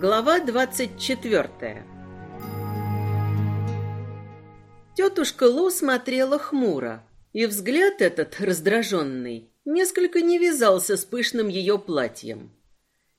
Глава двадцать четвертая Тетушка Лу смотрела хмуро, и взгляд этот, раздраженный, несколько не вязался с пышным ее платьем.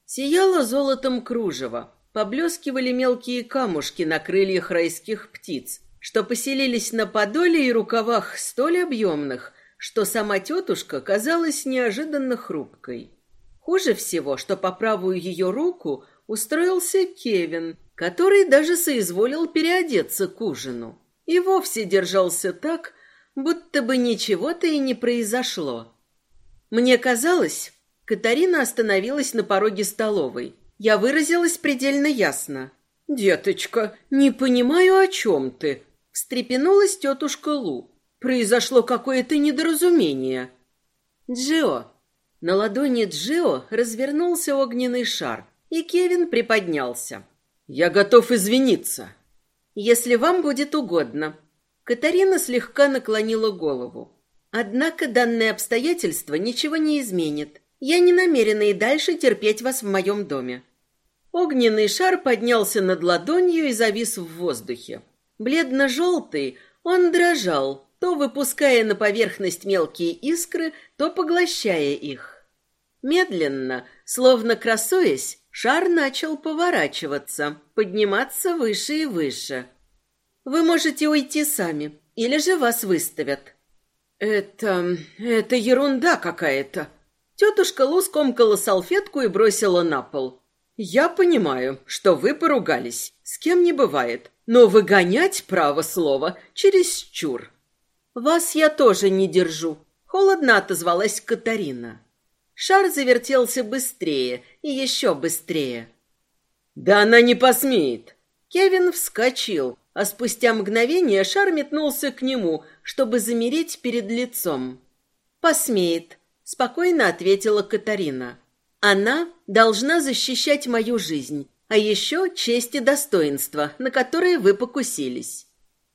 Сияло золотом кружево, поблескивали мелкие камушки на крыльях райских птиц, что поселились на подоле и рукавах столь объемных, что сама тетушка казалась неожиданно хрупкой. Хуже всего, что по правую ее руку устроился Кевин, который даже соизволил переодеться к ужину. И вовсе держался так, будто бы ничего-то и не произошло. Мне казалось, Катарина остановилась на пороге столовой. Я выразилась предельно ясно. «Деточка, не понимаю, о чем ты?» Встрепенулась тетушка Лу. «Произошло какое-то недоразумение». «Джио». На ладони Джио развернулся огненный шар, и Кевин приподнялся. «Я готов извиниться». «Если вам будет угодно». Катарина слегка наклонила голову. «Однако данное обстоятельство ничего не изменит. Я не намерена и дальше терпеть вас в моем доме. Огненный шар поднялся над ладонью и завис в воздухе. Бледно-желтый, он дрожал, то выпуская на поверхность мелкие искры, то поглощая их. Медленно, словно красуясь, шар начал поворачиваться, подниматься выше и выше. Вы можете уйти сами, или же вас выставят. Это... это ерунда какая-то. Тетушка Лу скомкала салфетку и бросила на пол. «Я понимаю, что вы поругались, с кем не бывает, но выгонять право слова чересчур». «Вас я тоже не держу», — холодно отозвалась Катарина. Шар завертелся быстрее и еще быстрее. «Да она не посмеет!» Кевин вскочил, а спустя мгновение шар метнулся к нему, чтобы замереть перед лицом. «Посмеет», — спокойно ответила Катарина. Она должна защищать мою жизнь, а еще честь и достоинство, на которые вы покусились.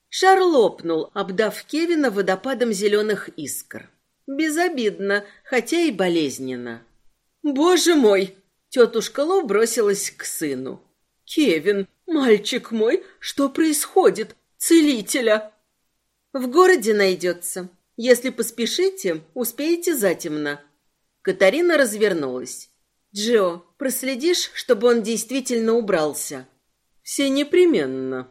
Шар лопнул, обдав Кевина водопадом зеленых искр. Безобидно, хотя и болезненно. «Боже мой!» Тетушка Ло бросилась к сыну. «Кевин, мальчик мой, что происходит? Целителя!» «В городе найдется. Если поспешите, успеете затемно». Катарина развернулась. Джо, проследишь, чтобы он действительно убрался? Все непременно.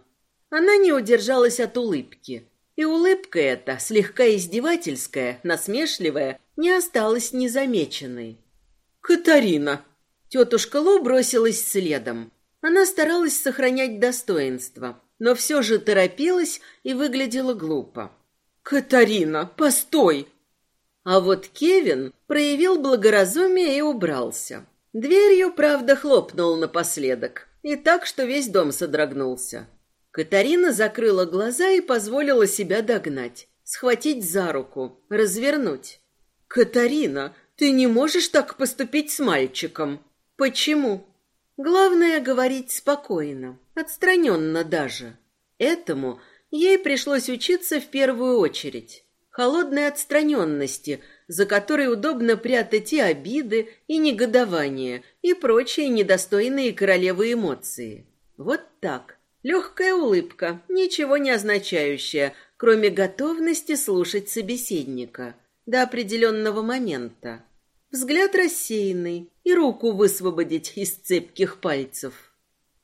Она не удержалась от улыбки. И улыбка эта, слегка издевательская, насмешливая, не осталась незамеченной. «Катарина!» Тетушка Лу бросилась следом. Она старалась сохранять достоинство, но все же торопилась и выглядела глупо. «Катарина, постой!» А вот Кевин проявил благоразумие и убрался. Дверью, правда, хлопнул напоследок, и так, что весь дом содрогнулся. Катарина закрыла глаза и позволила себя догнать, схватить за руку, развернуть. «Катарина, ты не можешь так поступить с мальчиком». «Почему?» «Главное — говорить спокойно, отстраненно даже. Этому ей пришлось учиться в первую очередь. Холодной отстраненности — за которой удобно прятать и обиды, и негодование, и прочие недостойные королевы эмоции. Вот так. Легкая улыбка, ничего не означающая, кроме готовности слушать собеседника до определенного момента. Взгляд рассеянный и руку высвободить из цепких пальцев.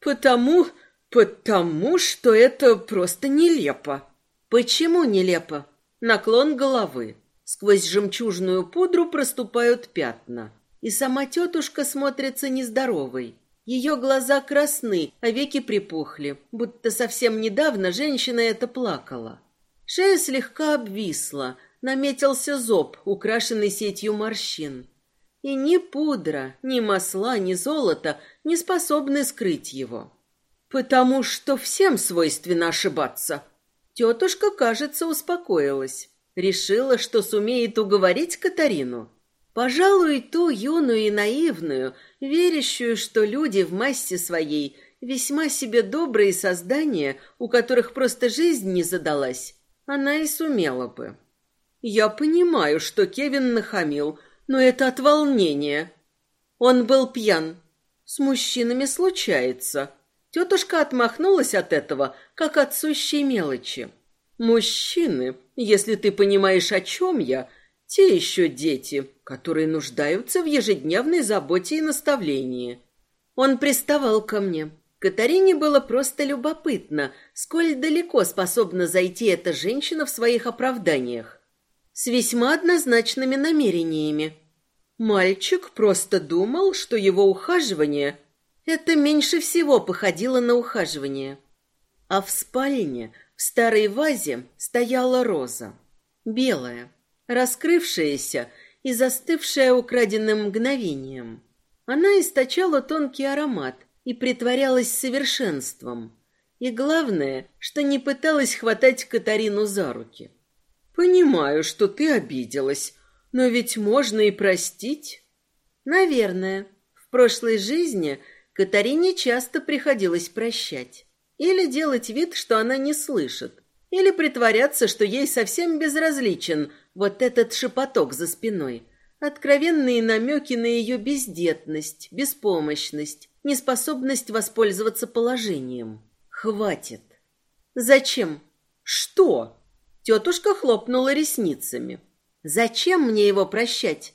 Потому, потому что это просто нелепо. Почему нелепо? Наклон головы. Сквозь жемчужную пудру проступают пятна. И сама тетушка смотрится нездоровой. Ее глаза красны, а веки припухли, будто совсем недавно женщина это плакала. Шея слегка обвисла, наметился зоб, украшенный сетью морщин. И ни пудра, ни масла, ни золото не способны скрыть его. Потому что всем свойственно ошибаться. Тетушка, кажется, успокоилась. Решила, что сумеет уговорить Катарину. Пожалуй, ту юную и наивную, верящую, что люди в массе своей весьма себе добрые создания, у которых просто жизнь не задалась, она и сумела бы. Я понимаю, что Кевин нахамил, но это от волнения. Он был пьян. С мужчинами случается. Тетушка отмахнулась от этого, как от сущей мелочи. Мужчины, если ты понимаешь, о чем я, те еще дети, которые нуждаются в ежедневной заботе и наставлении. Он приставал ко мне. Катарине было просто любопытно, сколь далеко способна зайти эта женщина в своих оправданиях. С весьма однозначными намерениями. Мальчик просто думал, что его ухаживание – это меньше всего походило на ухаживание. А в спальне в старой вазе стояла роза. Белая, раскрывшаяся и застывшая украденным мгновением. Она источала тонкий аромат и притворялась совершенством. И главное, что не пыталась хватать Катарину за руки. «Понимаю, что ты обиделась, но ведь можно и простить». «Наверное. В прошлой жизни Катарине часто приходилось прощать. Или делать вид, что она не слышит. Или притворяться, что ей совсем безразличен вот этот шепоток за спиной. Откровенные намеки на ее бездетность, беспомощность, неспособность воспользоваться положением. Хватит. Зачем? Что? Тетушка хлопнула ресницами. Зачем мне его прощать?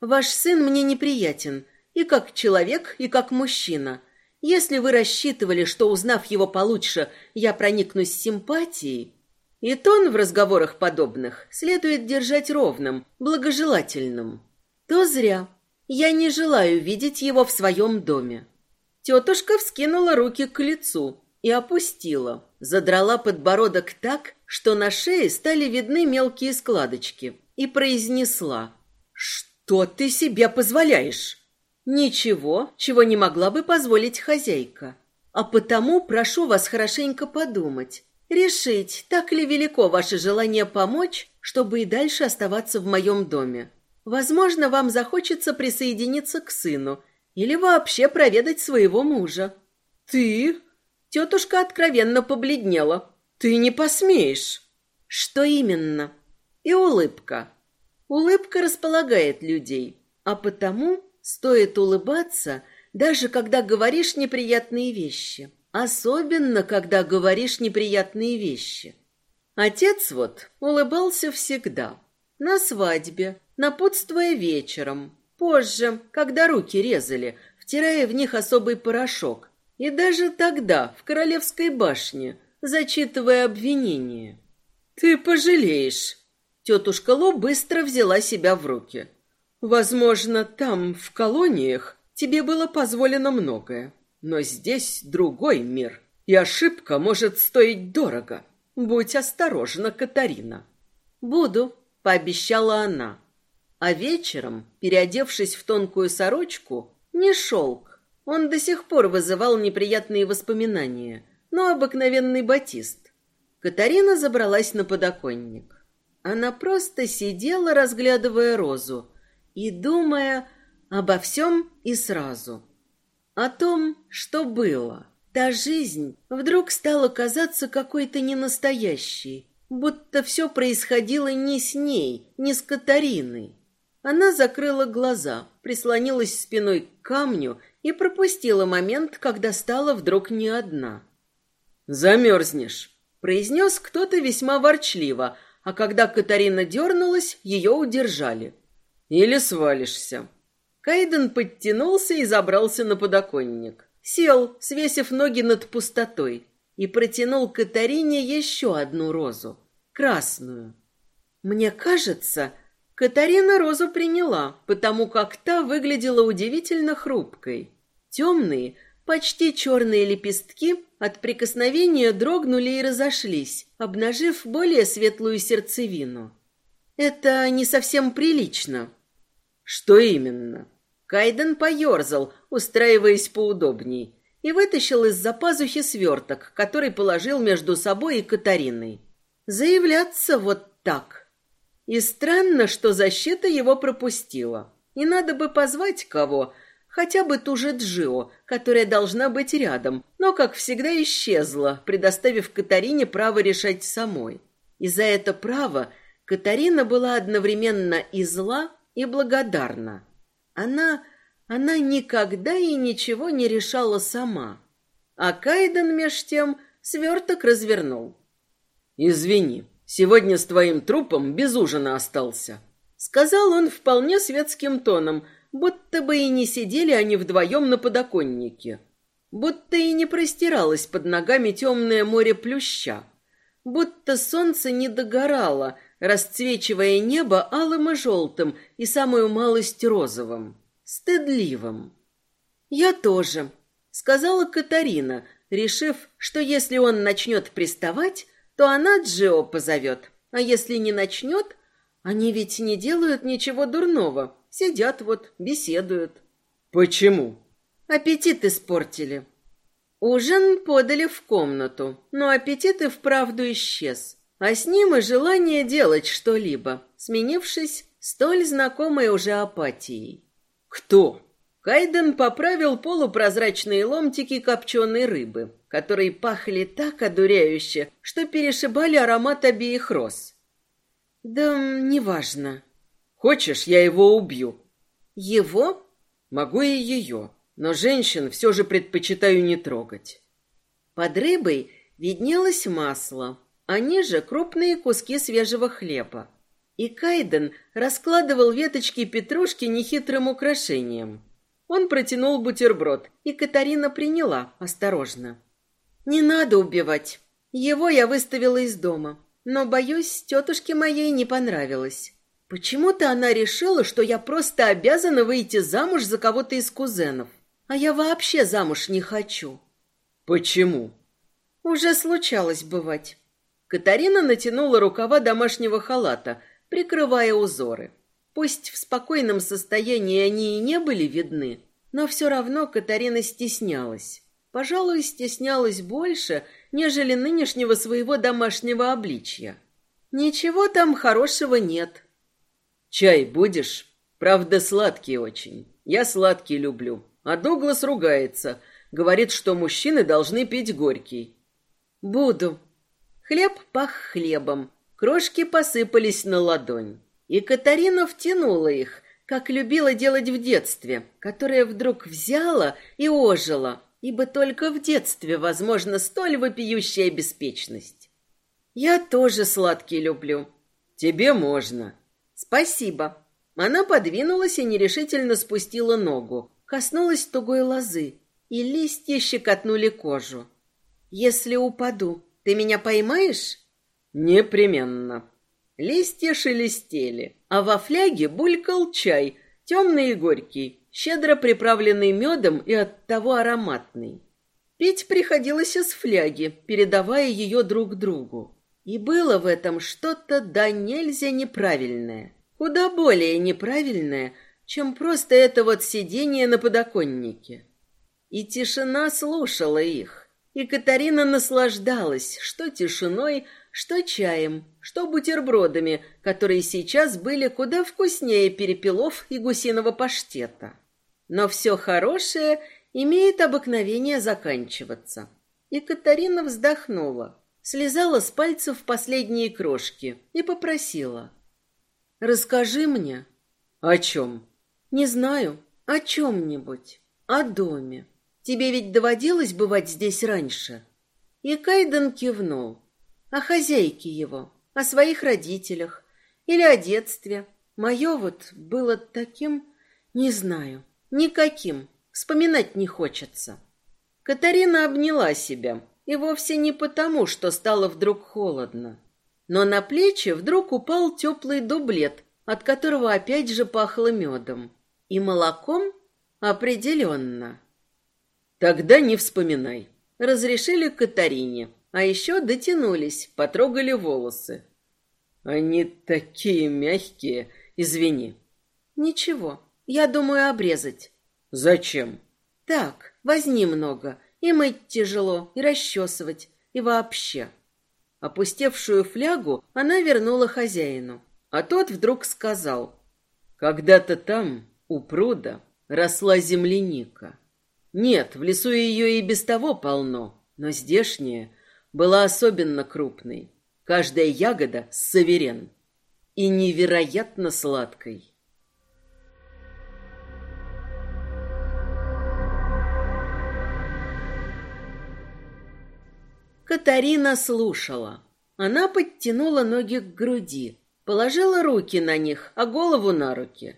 Ваш сын мне неприятен, и как человек, и как мужчина. Если вы рассчитывали, что, узнав его получше, я проникнусь симпатией, и тон в разговорах подобных следует держать ровным, благожелательным, то зря. Я не желаю видеть его в своем доме. Тетушка вскинула руки к лицу и опустила, задрала подбородок так, что на шее стали видны мелкие складочки, и произнесла «Что ты себе позволяешь?» Ничего, чего не могла бы позволить хозяйка. А потому прошу вас хорошенько подумать, решить, так ли велико ваше желание помочь, чтобы и дальше оставаться в моем доме. Возможно, вам захочется присоединиться к сыну или вообще проведать своего мужа. Ты? Тетушка откровенно побледнела. Ты не посмеешь. Что именно? И улыбка. Улыбка располагает людей, а потому Стоит улыбаться, даже когда говоришь неприятные вещи. Особенно, когда говоришь неприятные вещи. Отец вот улыбался всегда. На свадьбе, напутствуя вечером, позже, когда руки резали, втирая в них особый порошок. И даже тогда, в Королевской башне, зачитывая обвинения. «Ты пожалеешь!» Тетушка Ло быстро взяла себя в руки. Возможно, там, в колониях, тебе было позволено многое. Но здесь другой мир, и ошибка может стоить дорого. Будь осторожна, Катарина. Буду, пообещала она. А вечером, переодевшись в тонкую сорочку, не шелк. Он до сих пор вызывал неприятные воспоминания, но обыкновенный батист. Катарина забралась на подоконник. Она просто сидела, разглядывая розу, и думая обо всем и сразу. О том, что было. Та жизнь вдруг стала казаться какой-то ненастоящей, будто все происходило не с ней, не с Катариной. Она закрыла глаза, прислонилась спиной к камню и пропустила момент, когда стала вдруг не одна. «Замерзнешь», — произнес кто-то весьма ворчливо, а когда Катарина дернулась, ее удержали. Или свалишься. Кайден подтянулся и забрался на подоконник. Сел, свесив ноги над пустотой, и протянул Катарине еще одну розу, красную. Мне кажется, Катарина розу приняла, потому как та выглядела удивительно хрупкой. Темные, почти черные лепестки от прикосновения дрогнули и разошлись, обнажив более светлую сердцевину. Это не совсем прилично, что именно? Кайден поерзал, устраиваясь поудобней, и вытащил из-за пазухи сверток, который положил между собой и Катариной. Заявляться вот так. И странно, что защита его пропустила. И надо бы позвать кого, хотя бы ту же Джио, которая должна быть рядом, но, как всегда, исчезла, предоставив Катарине право решать самой. И за это право Катарина была одновременно и зла, и благодарна. Она Она никогда и ничего не решала сама. А Кайден меж тем сверток развернул. «Извини, сегодня с твоим трупом без ужина остался», — сказал он вполне светским тоном, будто бы и не сидели они вдвоем на подоконнике, будто и не простиралось под ногами темное море плюща, будто солнце не догорало, расцвечивая небо алым и желтым и самую малость розовым стыдливым. «Я тоже», — сказала Катарина, решив, что если он начнет приставать, то она Джио позовет, а если не начнет, они ведь не делают ничего дурного, сидят вот, беседуют. «Почему?» «Аппетит испортили». Ужин подали в комнату, но аппетит и вправду исчез, а с ним и желание делать что-либо, сменившись столь знакомой уже апатией. «Кто?» Кайден поправил полупрозрачные ломтики копченой рыбы, которые пахли так одуряюще, что перешибали аромат обеих роз. «Да неважно». «Хочешь, я его убью?» «Его?» «Могу и ее, но женщин все же предпочитаю не трогать». Под рыбой виднелось масло, а ниже крупные куски свежего хлеба. И Кайден раскладывал веточки петрушки нехитрым украшением. Он протянул бутерброд, и Катарина приняла осторожно. «Не надо убивать. Его я выставила из дома. Но, боюсь, тетушке моей не понравилось. Почему-то она решила, что я просто обязана выйти замуж за кого-то из кузенов. А я вообще замуж не хочу». «Почему?» «Уже случалось бывать». Катарина натянула рукава домашнего халата, прикрывая узоры. Пусть в спокойном состоянии они и не были видны, но все равно Катарина стеснялась. Пожалуй, стеснялась больше, нежели нынешнего своего домашнего обличья. Ничего там хорошего нет. Чай будешь? Правда, сладкий очень. Я сладкий люблю. А Дуглас ругается, говорит, что мужчины должны пить горький. Буду. Хлеб пах хлебом, Крошки посыпались на ладонь, и Катарина втянула их, как любила делать в детстве, которая вдруг взяла и ожила, ибо только в детстве возможна столь вопиющая беспечность. Я тоже сладкий люблю. Тебе можно. Спасибо. Она подвинулась и нерешительно спустила ногу, коснулась тугой лозы, и листья щекотнули кожу. Если упаду, ты меня поймаешь? Непременно. Листья шелестели, а во фляге булькал чай, темный и горький, щедро приправленный медом и оттого ароматный. Пить приходилось из фляги, передавая ее друг другу. И было в этом что-то да нельзя неправильное. Куда более неправильное, чем просто это вот сидение на подоконнике. И тишина слушала их. И Катарина наслаждалась, что тишиной, что чаем, что бутербродами, которые сейчас были куда вкуснее перепелов и гусиного паштета. Но все хорошее имеет обыкновение заканчиваться. И Катарина вздохнула, слезала с пальцев последние крошки и попросила. «Расскажи мне». «О чем?» «Не знаю. О чем-нибудь. О доме. Тебе ведь доводилось бывать здесь раньше?» И Кайден кивнул о хозяйке его, о своих родителях или о детстве. Мое вот было таким, не знаю, никаким, вспоминать не хочется. Катарина обняла себя, и вовсе не потому, что стало вдруг холодно. Но на плечи вдруг упал теплый дублет, от которого опять же пахло медом. И молоком определенно. Тогда не вспоминай. Разрешили Катарине, а еще дотянулись, потрогали волосы. Они такие мягкие, извини. Ничего, я думаю обрезать. Зачем? Так, возни много, и мыть тяжело, и расчесывать, и вообще. Опустевшую флягу она вернула хозяину, а тот вдруг сказал. Когда-то там, у пруда, росла земляника. Нет, в лесу ее и без того полно, но здешняя была особенно крупной. Каждая ягода — саверен. И невероятно сладкой. Катарина слушала. Она подтянула ноги к груди, положила руки на них, а голову на руки.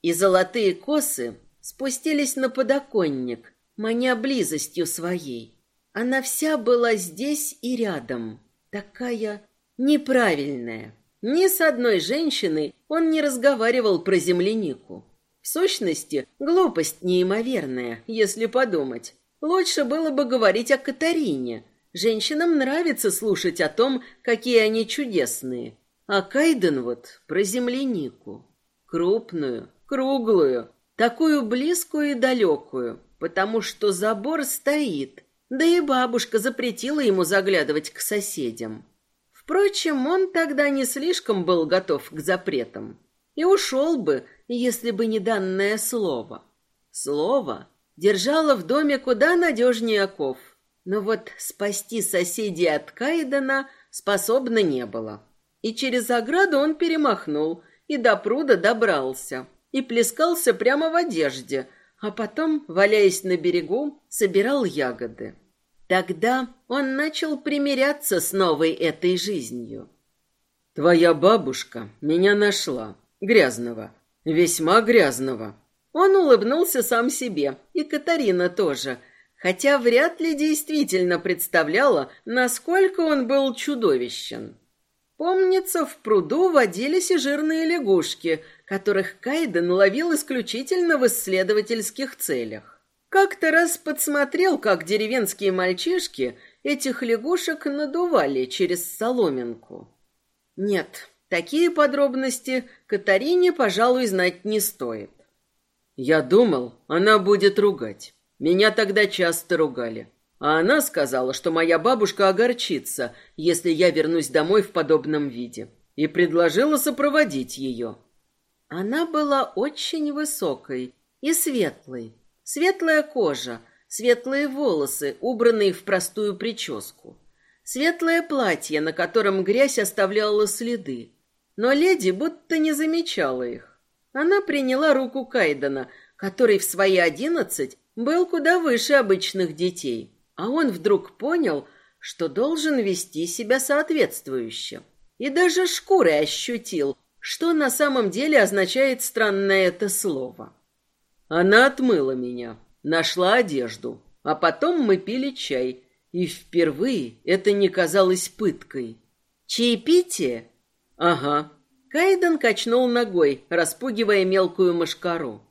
И золотые косы спустились на подоконник, маня близостью своей. Она вся была здесь и рядом, такая неправильная. Ни с одной женщиной он не разговаривал про землянику. В сущности, глупость неимоверная, если подумать. Лучше было бы говорить о Катарине. Женщинам нравится слушать о том, какие они чудесные. А Кайден вот про землянику. Крупную, круглую, такую близкую и далекую, потому что забор стоит, да и бабушка запретила ему заглядывать к соседям. Впрочем, он тогда не слишком был готов к запретам и ушел бы, если бы не данное слово. Слово держало в доме куда надежнее оков, но вот спасти соседей от Кайдена способно не было. И через ограду он перемахнул и до пруда добрался, и плескался прямо в одежде, а потом, валяясь на берегу, собирал ягоды. Тогда он начал примиряться с новой этой жизнью. «Твоя бабушка меня нашла, грязного, весьма грязного». Он улыбнулся сам себе, и Катарина тоже, хотя вряд ли действительно представляла, насколько он был чудовищен. Помнится, в пруду водились и жирные лягушки, которых Кайден ловил исключительно в исследовательских целях. Как-то раз подсмотрел, как деревенские мальчишки этих лягушек надували через соломинку. Нет, такие подробности Катарине, пожалуй, знать не стоит. Я думал, она будет ругать. Меня тогда часто ругали. А она сказала, что моя бабушка огорчится, если я вернусь домой в подобном виде, и предложила сопроводить ее. Она была очень высокой и светлой. Светлая кожа, светлые волосы, убранные в простую прическу. Светлое платье, на котором грязь оставляла следы. Но леди будто не замечала их. Она приняла руку Кайдена, который в свои одиннадцать был куда выше обычных детей. А он вдруг понял, что должен вести себя соответствующе. И даже шкурой ощутил, что на самом деле означает странное это слово? Она отмыла меня, нашла одежду, а потом мы пили чай, и впервые это не казалось пыткой. Чаепитие? Ага. Кайден качнул ногой, распугивая мелкую мошкару.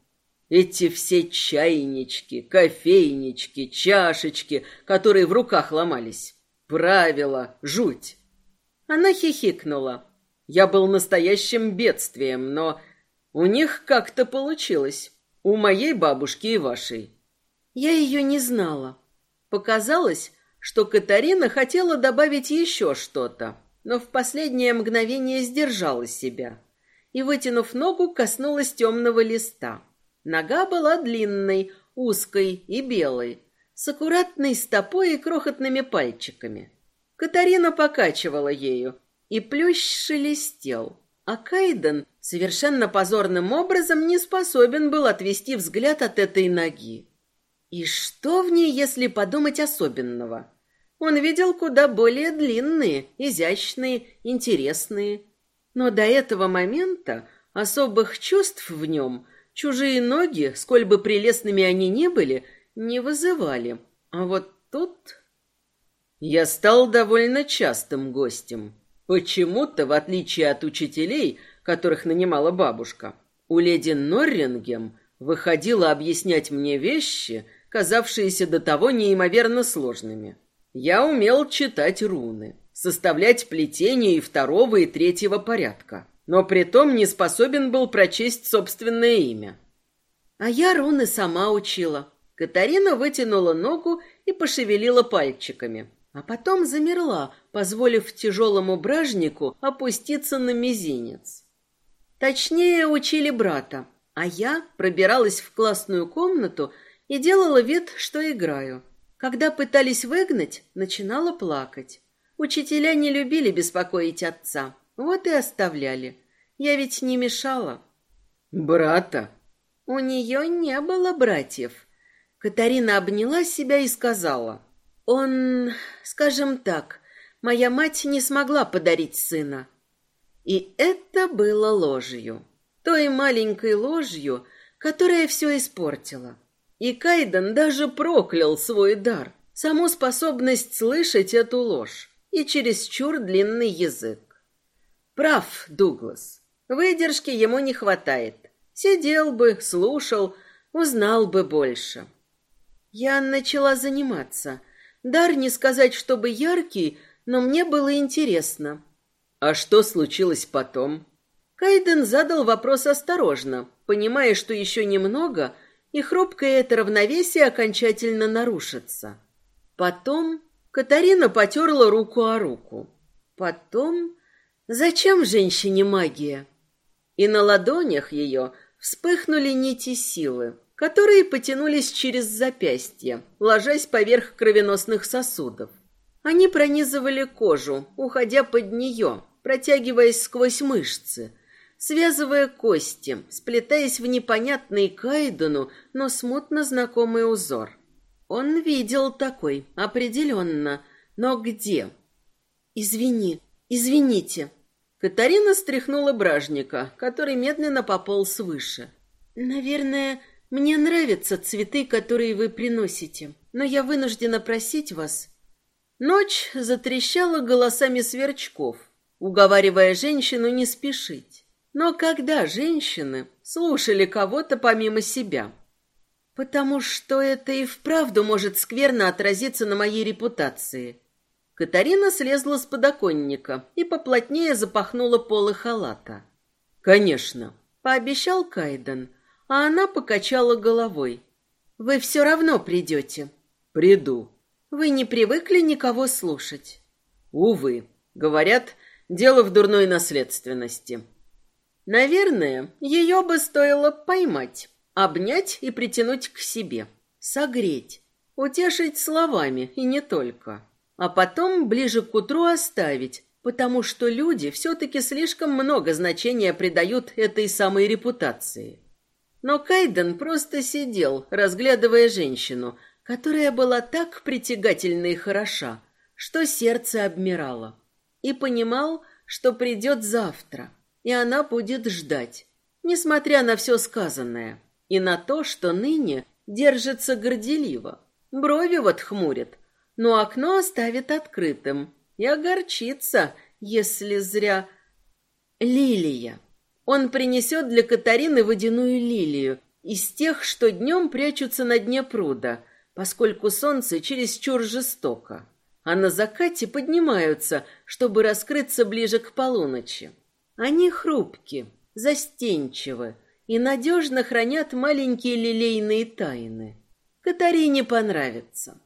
Эти все чайнички, кофейнички, чашечки, которые в руках ломались. Правила, жуть. Она хихикнула. Я был настоящим бедствием, но у них как-то получилось. У моей бабушки и вашей. Я ее не знала. Показалось, что Катарина хотела добавить еще что-то, но в последнее мгновение сдержала себя и, вытянув ногу, коснулась темного листа. Нога была длинной, узкой и белой, с аккуратной стопой и крохотными пальчиками. Катарина покачивала ею, и плющ шелестел. А Кайден совершенно позорным образом не способен был отвести взгляд от этой ноги. И что в ней, если подумать особенного? Он видел куда более длинные, изящные, интересные. Но до этого момента особых чувств в нем чужие ноги, сколь бы прелестными они ни были, не вызывали. А вот тут... Я стал довольно частым гостем. Почему-то, в отличие от учителей, которых нанимала бабушка, у леди Норрингем выходило объяснять мне вещи, казавшиеся до того неимоверно сложными. Я умел читать руны, составлять плетения и второго, и третьего порядка, но притом не способен был прочесть собственное имя. А я руны сама учила. Катарина вытянула ногу и пошевелила пальчиками а потом замерла, позволив тяжелому бражнику опуститься на мизинец. Точнее, учили брата, а я пробиралась в классную комнату и делала вид, что играю. Когда пытались выгнать, начинала плакать. Учителя не любили беспокоить отца, вот и оставляли. Я ведь не мешала. Брата? У нее не было братьев. Катарина обняла себя и сказала — Он, скажем так, моя мать не смогла подарить сына. И это было ложью. Той маленькой ложью, которая все испортила. И Кайден даже проклял свой дар, саму способность слышать эту ложь и чересчур длинный язык. Прав, Дуглас. Выдержки ему не хватает. Сидел бы, слушал, узнал бы больше. Я начала заниматься. Дар не сказать, чтобы яркий, но мне было интересно. А что случилось потом? Кайден задал вопрос осторожно, понимая, что еще немного, и хрупкое это равновесие окончательно нарушится. Потом Катарина потерла руку о руку. Потом... Зачем женщине магия? И на ладонях ее вспыхнули нити силы, которые потянулись через запястье, ложась поверх кровеносных сосудов. Они пронизывали кожу, уходя под нее, протягиваясь сквозь мышцы, связывая кости, сплетаясь в непонятный Кайдену, но смутно знакомый узор. Он видел такой, определенно, но где? «Извини, извините». Катарина стряхнула бражника, который медленно пополз выше. «Наверное, мне нравятся цветы, которые вы приносите, но я вынуждена просить вас...» Ночь затрещала голосами сверчков, уговаривая женщину не спешить. Но когда женщины слушали кого-то помимо себя? Потому что это и вправду может скверно отразиться на моей репутации. Катарина слезла с подоконника и поплотнее запахнула полы халата. «Конечно», — пообещал Кайден, а она покачала головой. «Вы все равно придете». «Приду». «Вы не привыкли никого слушать». «Увы. Говорят, дело в дурной наследственности». Наверное, ее бы стоило поймать, обнять и притянуть к себе, согреть, утешить словами и не только, а потом ближе к утру оставить, потому что люди все-таки слишком много значения придают этой самой репутации. Но Кайден просто сидел, разглядывая женщину, которая была так притягательна и хороша, что сердце обмирало, и понимал, что придет завтра – и она будет ждать, несмотря на все сказанное, и на то, что ныне держится горделиво. Брови вот хмурит, но окно оставит открытым и огорчится, если зря... Лилия. Он принесет для Катарины водяную лилию, из тех, что днем прячутся на дне пруда, поскольку солнце чересчур жестоко, а на закате поднимаются, чтобы раскрыться ближе к полуночи. Они хрупки, застенчивы и надежно хранят маленькие лилейные тайны. Катарине понравится.